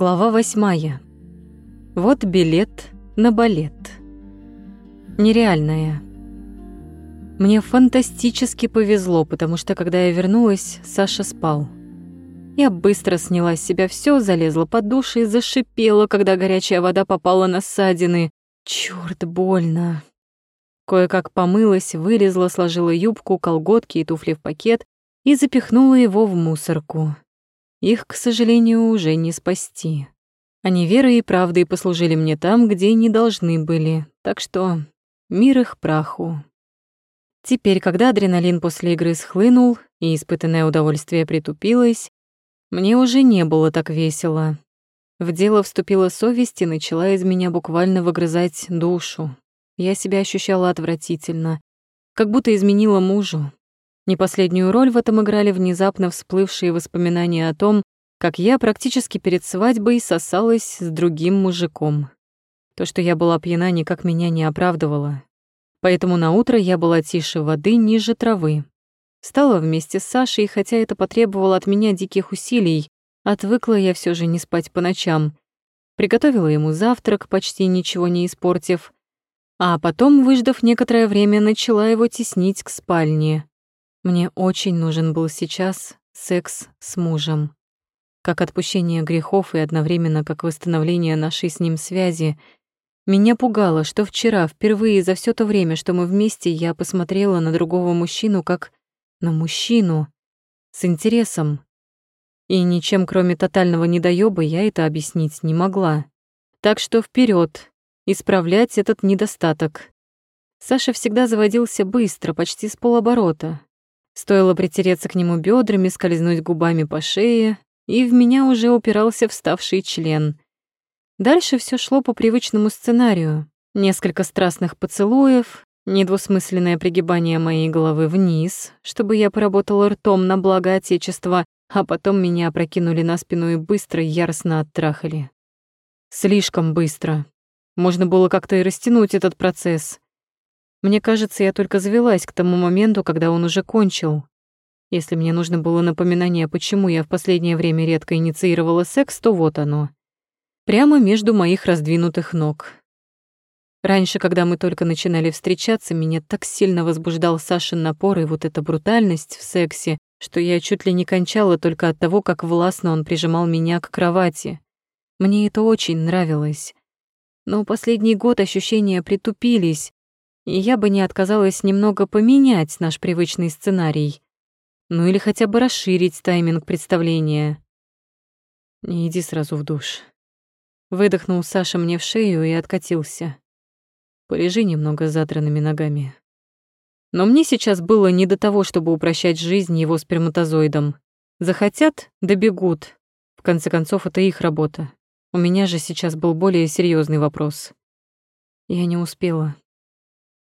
Глава восьмая. Вот билет на балет. Нереальная. Мне фантастически повезло, потому что когда я вернулась, Саша спал. Я быстро сняла с себя все, залезла под душ и зашипела, когда горячая вода попала на ссадины. Чёрт, больно. Кое-как помылась, вылезла, сложила юбку, колготки и туфли в пакет и запихнула его в мусорку. Их, к сожалению, уже не спасти. Они верой и правдой послужили мне там, где не должны были, так что мир их праху. Теперь, когда адреналин после игры схлынул и испытанное удовольствие притупилось, мне уже не было так весело. В дело вступила совесть и начала из меня буквально выгрызать душу. Я себя ощущала отвратительно, как будто изменила мужу. Не последнюю роль в этом играли внезапно всплывшие воспоминания о том, как я практически перед свадьбой сосалась с другим мужиком. То, что я была пьяна, никак меня не оправдывало. Поэтому на утро я была тише воды, ниже травы. Стала вместе с Сашей, хотя это потребовало от меня диких усилий, отвыкла я все же не спать по ночам. Приготовила ему завтрак, почти ничего не испортив, а потом, выждав некоторое время, начала его теснить к спальне. Мне очень нужен был сейчас секс с мужем как отпущение грехов и одновременно как восстановление нашей с ним связи. Меня пугало, что вчера, впервые за все то время, что мы вместе, я посмотрела на другого мужчину как на мужчину, с интересом. И ничем, кроме тотального недоёба, я это объяснить не могла. Так что вперед, исправлять этот недостаток. Саша всегда заводился быстро, почти с полоборота. Стоило притереться к нему бедрами, скользнуть губами по шее, и в меня уже упирался вставший член. Дальше все шло по привычному сценарию. Несколько страстных поцелуев, недвусмысленное пригибание моей головы вниз, чтобы я поработала ртом на благо Отечества, а потом меня опрокинули на спину и быстро, яростно оттрахали. Слишком быстро. Можно было как-то и растянуть этот процесс. Мне кажется, я только завелась к тому моменту, когда он уже кончил. Если мне нужно было напоминание, почему я в последнее время редко инициировала секс, то вот оно. Прямо между моих раздвинутых ног. Раньше, когда мы только начинали встречаться, меня так сильно возбуждал Сашин напор и вот эта брутальность в сексе, что я чуть ли не кончала только от того, как властно он прижимал меня к кровати. Мне это очень нравилось. Но последний год ощущения притупились, и я бы не отказалась немного поменять наш привычный сценарий. Ну или хотя бы расширить тайминг представления. Не иди сразу в душ. Выдохнул Саша мне в шею и откатился. Полежи немного задранными ногами. Но мне сейчас было не до того, чтобы упрощать жизнь его сперматозоидом. Захотят — добегут. В конце концов, это их работа. У меня же сейчас был более серьезный вопрос. Я не успела.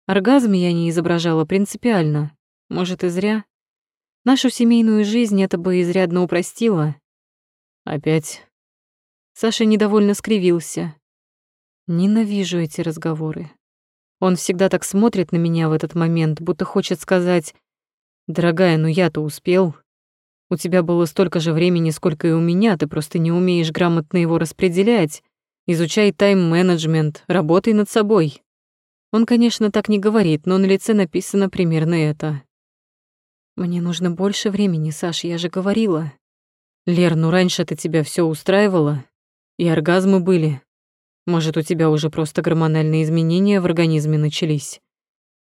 Оргазм я не изображала принципиально. Может, и зря. Нашу семейную жизнь это бы изрядно упростило. Опять. Саша недовольно скривился. Ненавижу эти разговоры. Он всегда так смотрит на меня в этот момент, будто хочет сказать, «Дорогая, ну я-то успел. У тебя было столько же времени, сколько и у меня, ты просто не умеешь грамотно его распределять. Изучай тайм-менеджмент, работай над собой». Он, конечно, так не говорит, но на лице написано примерно это. Мне нужно больше времени, Саш, я же говорила. Лер, ну раньше-то тебя все устраивало, и оргазмы были. Может, у тебя уже просто гормональные изменения в организме начались.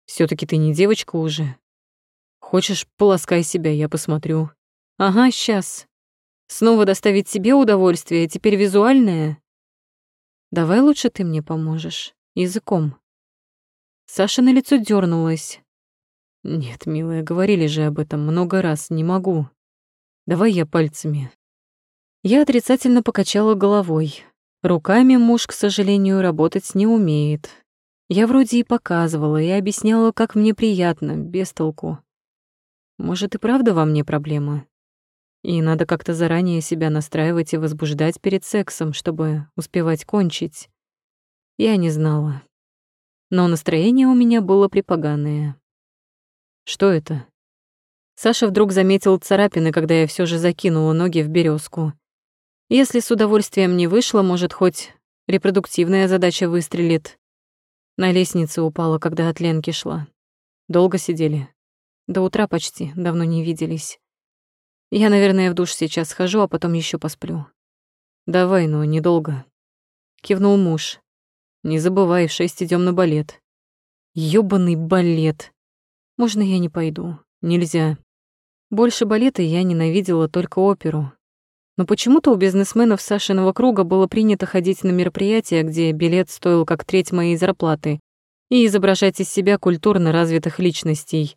все таки ты не девочка уже. Хочешь, полоскай себя, я посмотрю. Ага, сейчас. Снова доставить себе удовольствие, теперь визуальное? Давай лучше ты мне поможешь. Языком. Саша на лицо дернулась. Нет, милая, говорили же об этом много раз, не могу. Давай я пальцами. Я отрицательно покачала головой. Руками муж, к сожалению, работать не умеет. Я вроде и показывала, и объясняла, как мне приятно, без толку. Может, и правда во мне проблема? И надо как-то заранее себя настраивать и возбуждать перед сексом, чтобы успевать кончить. Я не знала. Но настроение у меня было припоганое. Что это? Саша вдруг заметил царапины, когда я все же закинула ноги в березку. Если с удовольствием не вышло, может, хоть репродуктивная задача выстрелит. На лестнице упала, когда от Ленки шла. Долго сидели. До утра почти, давно не виделись. Я, наверное, в душ сейчас схожу, а потом еще посплю. Давай, но недолго. Кивнул муж. Не забывай, в шесть идем на балет. Ёбаный балет. Можно я не пойду? Нельзя. Больше балета я ненавидела только оперу. Но почему-то у бизнесменов Сашиного круга было принято ходить на мероприятия, где билет стоил как треть моей зарплаты, и изображать из себя культурно развитых личностей.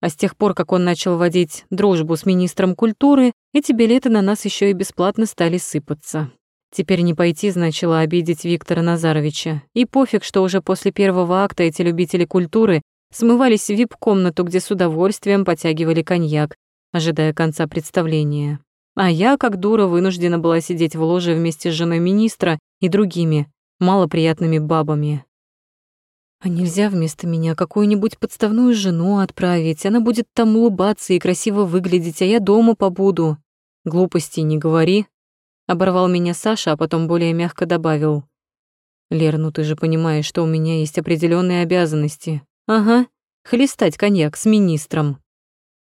А с тех пор, как он начал водить дружбу с министром культуры, эти билеты на нас еще и бесплатно стали сыпаться. Теперь не пойти значило обидеть Виктора Назаровича. И пофиг, что уже после первого акта эти любители культуры смывались в вип-комнату, где с удовольствием потягивали коньяк, ожидая конца представления. А я, как дура, вынуждена была сидеть в ложе вместе с женой министра и другими малоприятными бабами. А нельзя вместо меня какую-нибудь подставную жену отправить? Она будет там улыбаться и красиво выглядеть, а я дома побуду. Глупости не говори. Оборвал меня Саша, а потом более мягко добавил. Лер, ну ты же понимаешь, что у меня есть определенные обязанности. Ага, хлестать коньяк с министром.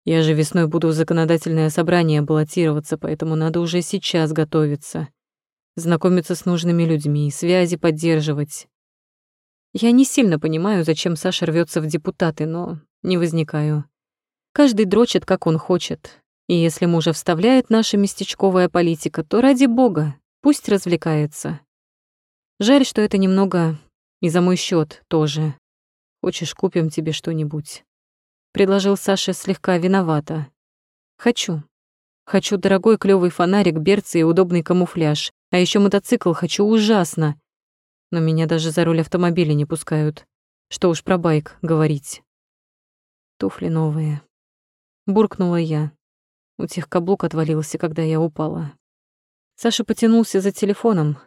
Я же весной буду в законодательное собрание баллотироваться, поэтому надо уже сейчас готовиться. Знакомиться с нужными людьми, связи поддерживать. Я не сильно понимаю, зачем Саша рвется в депутаты, но не возникаю. Каждый дрочит, как он хочет. И если мужа вставляет наша местечковая политика, то ради бога, пусть развлекается. Жаль, что это немного и за мой счет тоже. Хочешь, купим тебе что-нибудь? Предложил Саша слегка виновато. Хочу. Хочу дорогой клёвый фонарик, берцы и удобный камуфляж. А еще мотоцикл хочу ужасно но меня даже за руль автомобиля не пускают. Что уж про байк говорить. Туфли новые. Буркнула я. У тех каблук отвалился, когда я упала. Саша потянулся за телефоном.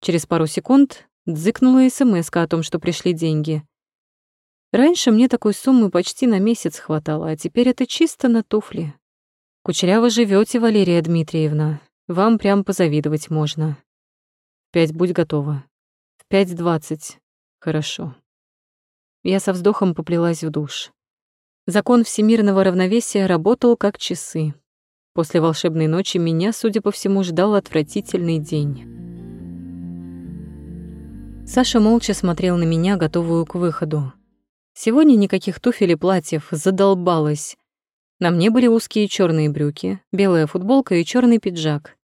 Через пару секунд дзыкнула смс о том, что пришли деньги. Раньше мне такой суммы почти на месяц хватало, а теперь это чисто на туфли. Кучеряво живете, Валерия Дмитриевна. Вам прям позавидовать можно. Пять будь готова. Пять двадцать. Хорошо. Я со вздохом поплелась в душ. Закон всемирного равновесия работал как часы. После волшебной ночи меня, судя по всему, ждал отвратительный день. Саша молча смотрел на меня, готовую к выходу. Сегодня никаких туфель и платьев, задолбалась. На мне были узкие черные брюки, белая футболка и черный пиджак.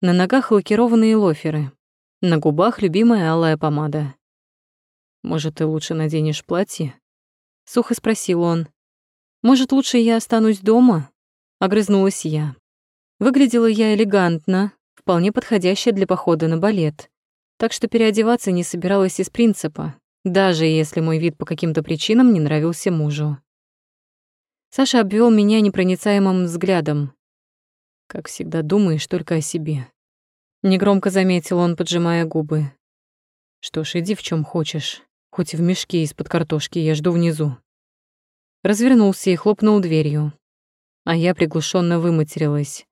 На ногах лакированные лоферы. На губах любимая алая помада. «Может, ты лучше наденешь платье?» — сухо спросил он. «Может, лучше я останусь дома?» — огрызнулась я. Выглядела я элегантно, вполне подходящая для похода на балет, так что переодеваться не собиралась из принципа, даже если мой вид по каким-то причинам не нравился мужу. Саша обвел меня непроницаемым взглядом. «Как всегда думаешь только о себе», Негромко заметил он, поджимая губы. Что ж, иди в чем хочешь. Хоть в мешке из-под картошки, я жду внизу. Развернулся и хлопнул дверью. А я приглушенно выматерилась.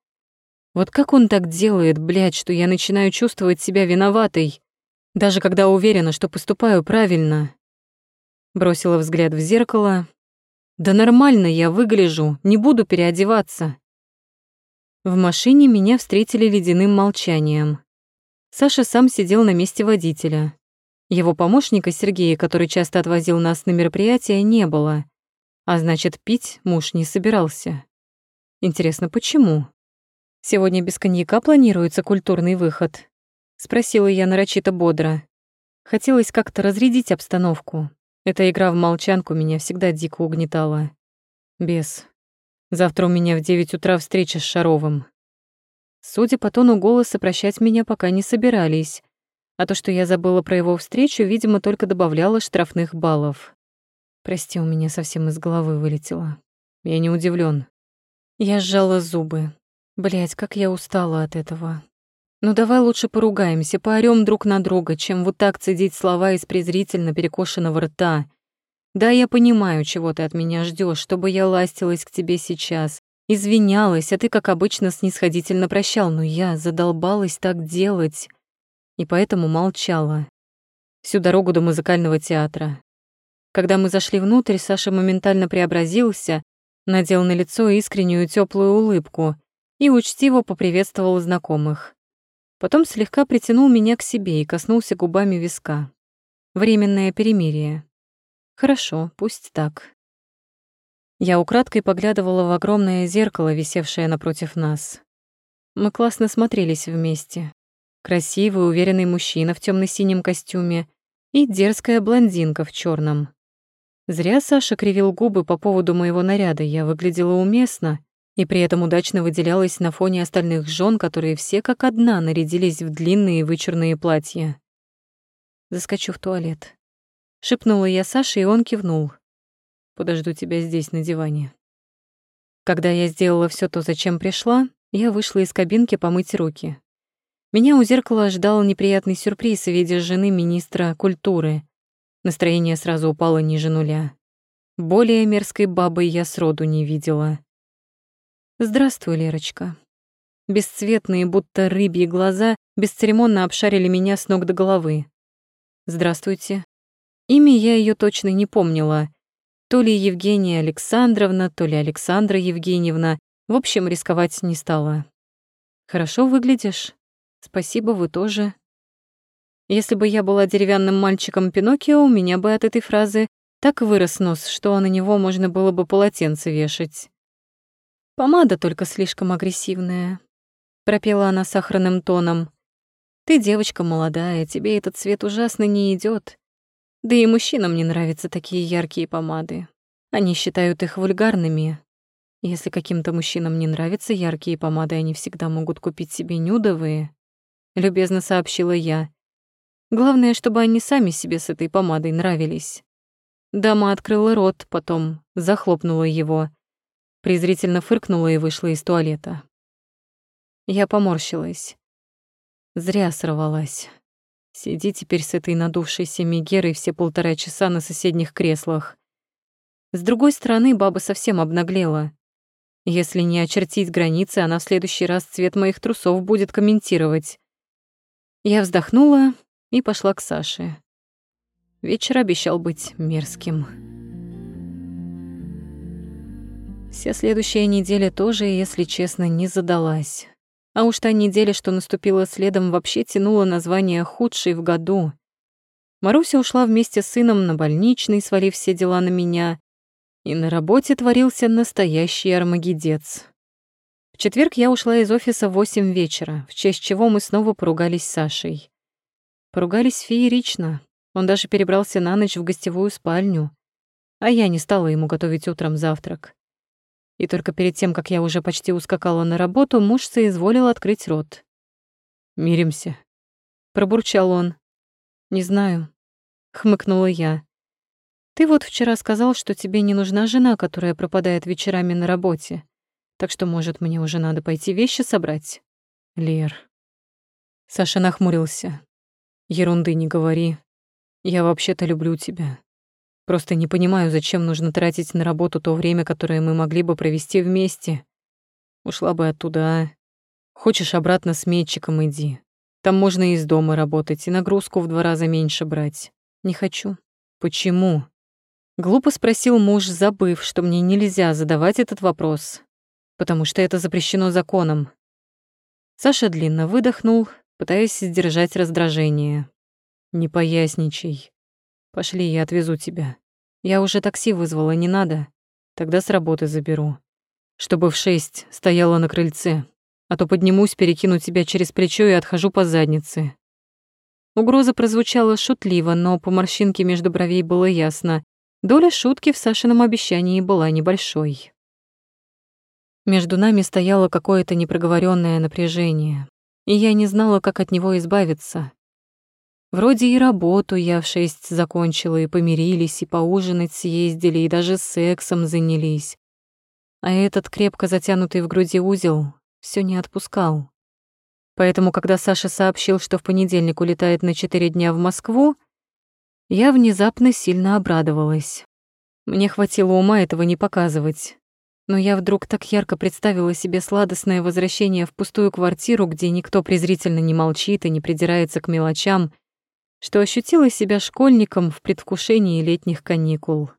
Вот как он так делает, блядь, что я начинаю чувствовать себя виноватой, даже когда уверена, что поступаю правильно. Бросила взгляд в зеркало. Да нормально я выгляжу, не буду переодеваться. В машине меня встретили ледяным молчанием. Саша сам сидел на месте водителя. Его помощника Сергея, который часто отвозил нас на мероприятия, не было. А значит, пить муж не собирался. Интересно, почему? Сегодня без коньяка планируется культурный выход? Спросила я нарочито бодро. Хотелось как-то разрядить обстановку. Эта игра в молчанку меня всегда дико угнетала. Без. Завтра у меня в девять утра встреча с Шаровым. Судя по тону голоса, прощать меня пока не собирались. А то, что я забыла про его встречу, видимо, только добавляло штрафных баллов. Прости, у меня совсем из головы вылетело. Я не удивлен. Я сжала зубы. Блять, как я устала от этого. Ну давай лучше поругаемся, поорём друг на друга, чем вот так цедить слова из презрительно перекошенного рта. Да, я понимаю, чего ты от меня ждешь, чтобы я ластилась к тебе сейчас, Извинялась, а ты, как обычно, снисходительно прощал, но я задолбалась так делать, и поэтому молчала. Всю дорогу до музыкального театра. Когда мы зашли внутрь, Саша моментально преобразился, надел на лицо искреннюю теплую улыбку и учтиво поприветствовал знакомых. Потом слегка притянул меня к себе и коснулся губами виска. Временное перемирие. Хорошо, пусть так. Я украдкой поглядывала в огромное зеркало, висевшее напротив нас. Мы классно смотрелись вместе. Красивый, уверенный мужчина в темно синем костюме и дерзкая блондинка в черном. Зря Саша кривил губы по поводу моего наряда, я выглядела уместно и при этом удачно выделялась на фоне остальных жен, которые все как одна нарядились в длинные вычурные платья. Заскочу в туалет. Шепнула я Саше, и он кивнул. Подожду тебя здесь, на диване. Когда я сделала все то, зачем пришла, я вышла из кабинки помыть руки. Меня у зеркала ждал неприятный сюрприз в виде жены министра культуры. Настроение сразу упало ниже нуля. Более мерзкой бабы я сроду не видела. «Здравствуй, Лерочка». Бесцветные, будто рыбьи глаза бесцеремонно обшарили меня с ног до головы. «Здравствуйте». Имя я ее точно не помнила. То ли Евгения Александровна, то ли Александра Евгеньевна. В общем, рисковать не стала. «Хорошо выглядишь. Спасибо, вы тоже». Если бы я была деревянным мальчиком Пиноккио, у меня бы от этой фразы так вырос нос, что на него можно было бы полотенце вешать. «Помада только слишком агрессивная», — пропела она сахарным тоном. «Ты девочка молодая, тебе этот цвет ужасно не идет. Да и мужчинам не нравятся такие яркие помады. Они считают их вульгарными. Если каким-то мужчинам не нравятся яркие помады, они всегда могут купить себе нюдовые, любезно сообщила я. Главное, чтобы они сами себе с этой помадой нравились. Дама открыла рот, потом захлопнула его, презрительно фыркнула и вышла из туалета. Я поморщилась. Зря сорвалась. Сиди теперь с этой надувшейся Мегерой все полтора часа на соседних креслах. С другой стороны, баба совсем обнаглела. Если не очертить границы, она в следующий раз цвет моих трусов будет комментировать. Я вздохнула и пошла к Саше. Вечер обещал быть мерзким. Вся следующая неделя тоже, если честно, не задалась. А уж та неделя, что наступила следом, вообще тянула название «худшей в году». Маруся ушла вместе с сыном на больничный, свалив все дела на меня, и на работе творился настоящий армагедец. В четверг я ушла из офиса в восемь вечера, в честь чего мы снова поругались с Сашей. Поругались феерично. Он даже перебрался на ночь в гостевую спальню, а я не стала ему готовить утром завтрак. И только перед тем, как я уже почти ускакала на работу, муж соизволил открыть рот. «Миримся», — пробурчал он. «Не знаю», — хмыкнула я. «Ты вот вчера сказал, что тебе не нужна жена, которая пропадает вечерами на работе. Так что, может, мне уже надо пойти вещи собрать?» «Лер». Саша нахмурился. «Ерунды не говори. Я вообще-то люблю тебя. Просто не понимаю, зачем нужно тратить на работу то время, которое мы могли бы провести вместе. Ушла бы оттуда, а? Хочешь, обратно с метчиком иди. Там можно и из дома работать, и нагрузку в два раза меньше брать. Не хочу. Почему? Глупо спросил муж, забыв, что мне нельзя задавать этот вопрос, потому что это запрещено законом. Саша длинно выдохнул, пытаясь сдержать раздражение. «Не поясничай. Пошли, я отвезу тебя. Я уже такси вызвала, не надо. Тогда с работы заберу. Чтобы в шесть стояла на крыльце, а то поднимусь, перекину тебя через плечо и отхожу по заднице. Угроза прозвучала шутливо, но по морщинке между бровей было ясно. Доля шутки в Сашином обещании была небольшой. Между нами стояло какое-то непроговоренное напряжение, и я не знала, как от него избавиться. Вроде и работу я в шесть закончила, и помирились, и поужинать съездили, и даже сексом занялись. А этот крепко затянутый в груди узел все не отпускал. Поэтому, когда Саша сообщил, что в понедельник улетает на четыре дня в Москву, я внезапно сильно обрадовалась. Мне хватило ума этого не показывать. Но я вдруг так ярко представила себе сладостное возвращение в пустую квартиру, где никто презрительно не молчит и не придирается к мелочам, что ощутила себя школьником в предвкушении летних каникул.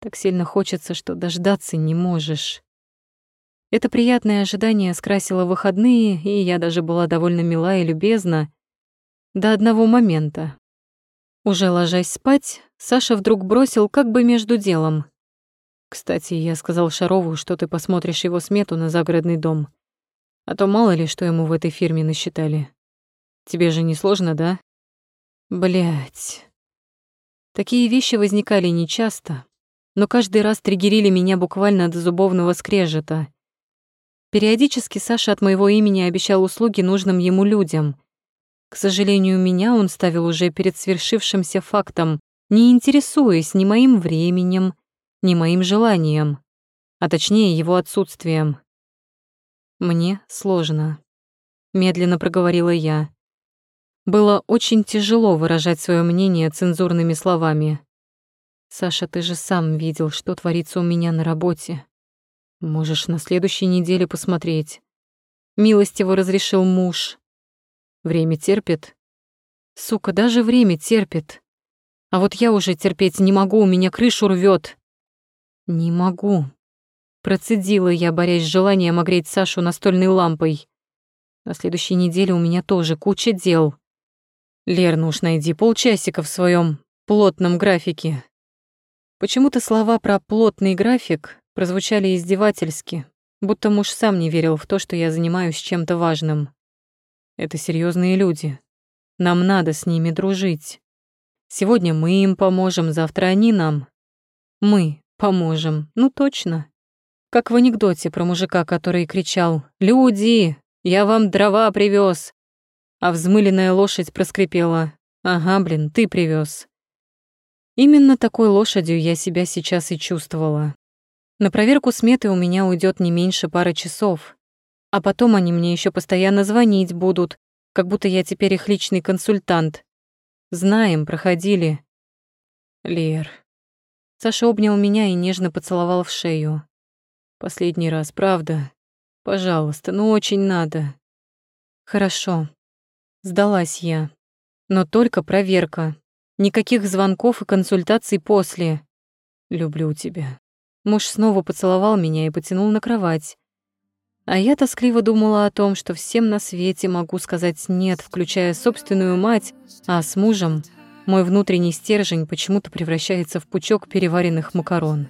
Так сильно хочется, что дождаться не можешь. Это приятное ожидание скрасило выходные, и я даже была довольно мила и любезна до одного момента. Уже ложась спать, Саша вдруг бросил как бы между делом. «Кстати, я сказал Шарову, что ты посмотришь его смету на загородный дом. А то мало ли, что ему в этой фирме насчитали. Тебе же не сложно, да?» Блять. Такие вещи возникали нечасто, но каждый раз триггерили меня буквально до зубовного скрежета. Периодически Саша от моего имени обещал услуги нужным ему людям. К сожалению, меня он ставил уже перед свершившимся фактом, не интересуясь ни моим временем, ни моим желанием, а точнее его отсутствием. «Мне сложно», — медленно проговорила я. Было очень тяжело выражать свое мнение цензурными словами. «Саша, ты же сам видел, что творится у меня на работе. Можешь на следующей неделе посмотреть. Милостиво разрешил муж. Время терпит. Сука, даже время терпит. А вот я уже терпеть не могу, у меня крышу рвет. Не могу. Процедила я, борясь с желанием огреть Сашу настольной лампой. На следующей неделе у меня тоже куча дел. Лер, ну уж найди полчасика в своем плотном графике. Почему-то слова про плотный график прозвучали издевательски, будто муж сам не верил в то, что я занимаюсь чем-то важным. Это серьезные люди. Нам надо с ними дружить. Сегодня мы им поможем, завтра они нам. Мы поможем, ну точно. Как в анекдоте про мужика, который кричал «Люди, я вам дрова привез, А взмыленная лошадь проскрипела «Ага, блин, ты привез. Именно такой лошадью я себя сейчас и чувствовала. На проверку сметы у меня уйдет не меньше пары часов. А потом они мне еще постоянно звонить будут, как будто я теперь их личный консультант. Знаем, проходили. Лер. Саша обнял меня и нежно поцеловал в шею. Последний раз, правда? Пожалуйста, ну очень надо. Хорошо. Сдалась я. Но только проверка. Никаких звонков и консультаций после. Люблю тебя. Муж снова поцеловал меня и потянул на кровать. А я тоскливо думала о том, что всем на свете могу сказать «нет», включая собственную мать, а с мужем мой внутренний стержень почему-то превращается в пучок переваренных макарон.